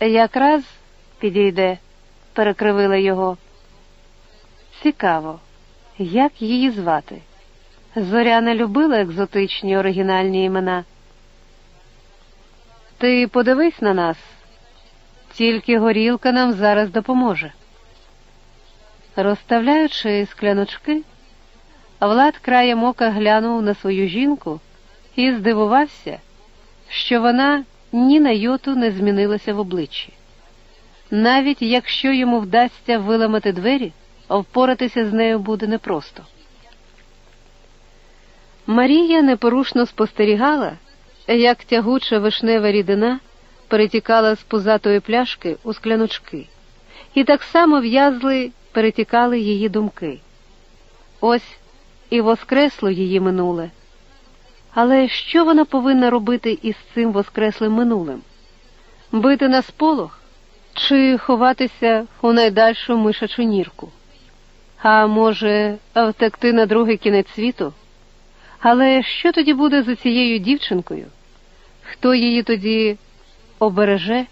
якраз підійде, перекривила його. Цікаво, як її звати? Зоряна любила екзотичні оригінальні імена. Ти подивись на нас, тільки горілка нам зараз допоможе. Розставляючи скляночки, Влад краєм ока глянув на свою жінку і здивувався, що вона ні на йоту не змінилася в обличчі. Навіть якщо йому вдасться виламати двері, впоратися з нею буде непросто. Марія непорушно спостерігала, як тягуча вишнева рідина перетікала з пузатої пляшки у скляночки, і так само в'язли перетікали її думки. Ось і воскресло її минуле. Але що вона повинна робити із цим воскреслим минулим? Бити на сполох чи ховатися у найдальшу мишачу нірку? А може, втекти на другий кінець світу? Але що тоді буде з цією дівчинкою? Хто її тоді обереже?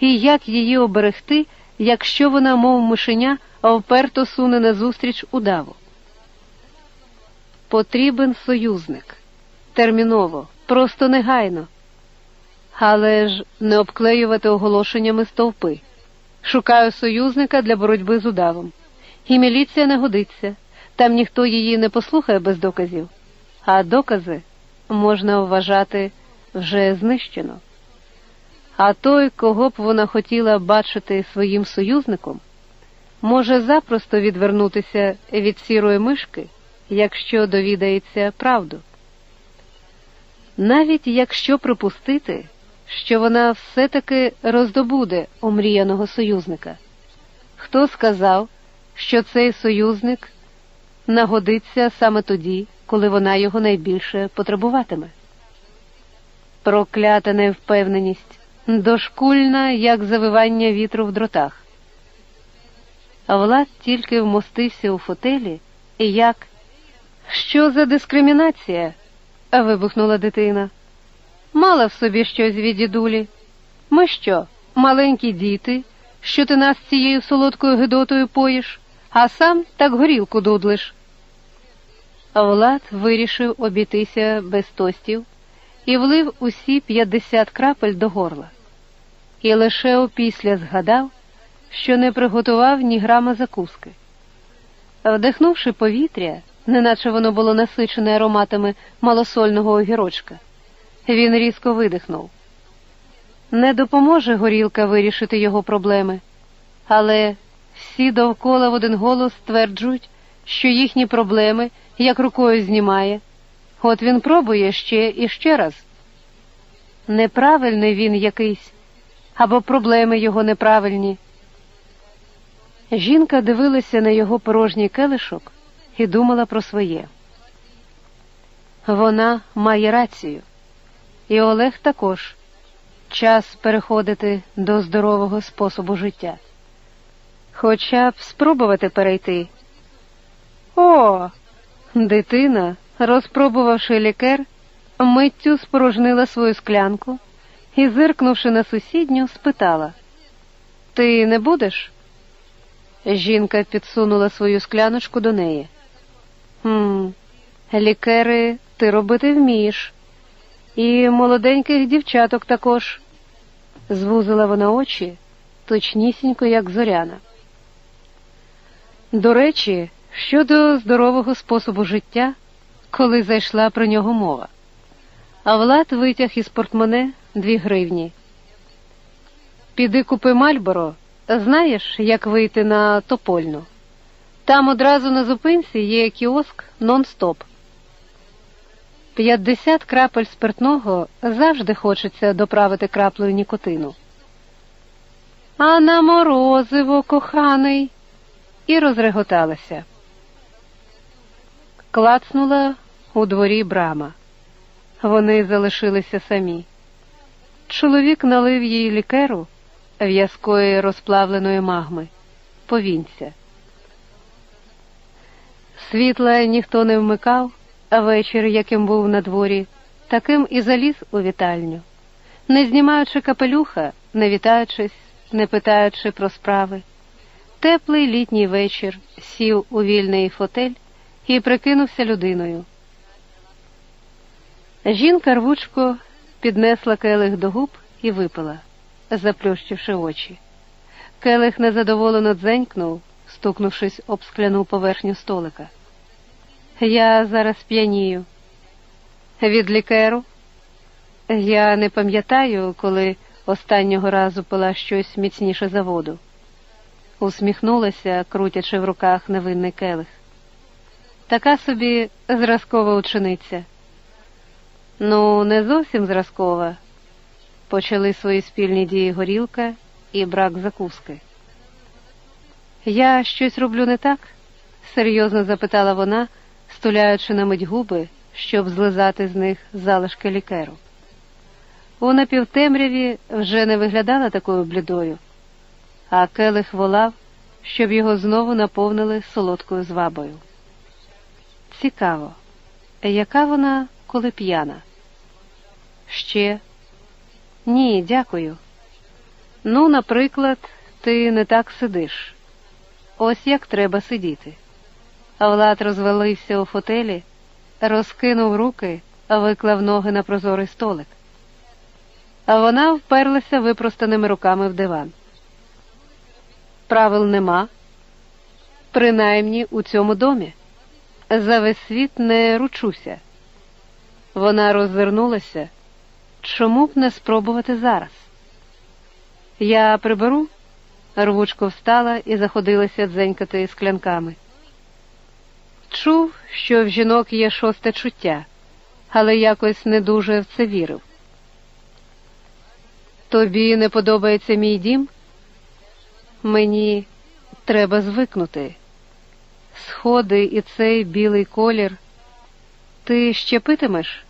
І як її оберегти, якщо вона, мов мишеня, вперто суне назустріч удаву? Потрібен союзник. Терміново, просто негайно. Але ж не обклеювати оголошеннями стовпи. Шукаю союзника для боротьби з удавом. І міліція не годиться, там ніхто її не послухає без доказів, а докази можна вважати вже знищено. А той, кого б вона хотіла бачити своїм союзником, може запросто відвернутися від сірої мишки, якщо довідається правду. Навіть якщо припустити, що вона все-таки роздобуде омріяного союзника, хто сказав, що цей союзник нагодиться саме тоді, коли вона його найбільше потребуватиме? Проклята невпевненість, дошкульна, як завивання вітру в дротах. Влад тільки вмостився у фотелі, і як що за дискримінація? Вибухнула дитина. Мала в собі щось від дідулі. Ми що, маленькі діти, що ти нас цією солодкою гидотою поїш, а сам так горілку дудлиш. Влад вирішив обійтися без тостів і влив усі п'ятдесят крапель до горла. І лише опісля згадав, що не приготував ні грама закуски. Вдихнувши повітря, неначе воно було насичене ароматами малосольного огірочка. Він різко видихнув. Не допоможе горілка вирішити його проблеми, але всі довкола в один голос стверджують, що їхні проблеми як рукою знімає. От він пробує ще і ще раз. Неправильний він якийсь, або проблеми його неправильні. Жінка дивилася на його порожній келишок і думала про своє. Вона має рацію, і Олег також час переходити до здорового способу життя. Хоча б спробувати перейти. О, дитина, розпробувавши лікер, миттю спорожнила свою склянку і, зиркнувши на сусідню, спитала Ти не будеш? Жінка підсунула свою скляночку до неї. «Хм, Лікери ти робити вмієш, і молоденьких дівчаток також, звузила вона очі точнісінько, як зоряна. До речі, щодо здорового способу життя, коли зайшла про нього мова, а Влад витяг із портмоне дві гривні. Піди купи Мальборо, знаєш, як вийти на топольну. Там одразу на зупинці є кіоск нон-стоп. П'ятдесят крапель спиртного завжди хочеться доправити краплею нікотину. А на морозиво, коханий, і розреготалася. Клацнула у дворі брама. Вони залишилися самі. Чоловік налив їй лікеру в'язкої розплавленої магми, повінця. Світла ніхто не вмикав, а вечір, яким був на дворі, таким і заліз у вітальню. не знімаючи капелюха, не вітаючись, не питаючи про справи. Теплий літній вечір сів у вільний фотель і прикинувся людиною. Жінка рвучко піднесла келих до губ і випила, заплющивши очі. Келих незадоволено дзенькнув, стукнувшись об скляну поверхню столика. Я зараз п'янію. Від лікеру. Я не пам'ятаю, коли останнього разу пила щось міцніше за воду. Усміхнулася, крутячи в руках невинний келих. Така собі зразкова учениця. Ну, не зовсім зразкова. Почали свої спільні дії горілка і брак закуски. Я щось роблю не так? серйозно запитала вона, стуляючи на мить губи, щоб злизати з них залишки лікеру. У напівтемряві вже не виглядала такою блідою, а келих волав, щоб його знову наповнили солодкою звабою. Цікаво, яка вона, коли п'яна? Ще? Ні, дякую. Ну, наприклад, ти не так сидиш. Ось як треба сидіти. Влад розвалився у фотелі, розкинув руки, виклав ноги на прозорий столик. А вона вперлася випростаними руками в диван. Правил нема, принаймні у цьому домі. За весь світ не ручуся. Вона роззирнулася. Чому б не спробувати зараз? Я приберу, рвучко встала і заходилася дзенькати склянками. Чув, що в жінок є шосте чуття, але якось не дуже в це вірив. Тобі не подобається мій дім? Мені треба звикнути. Сходи і цей білий колір. Ти ще питимеш?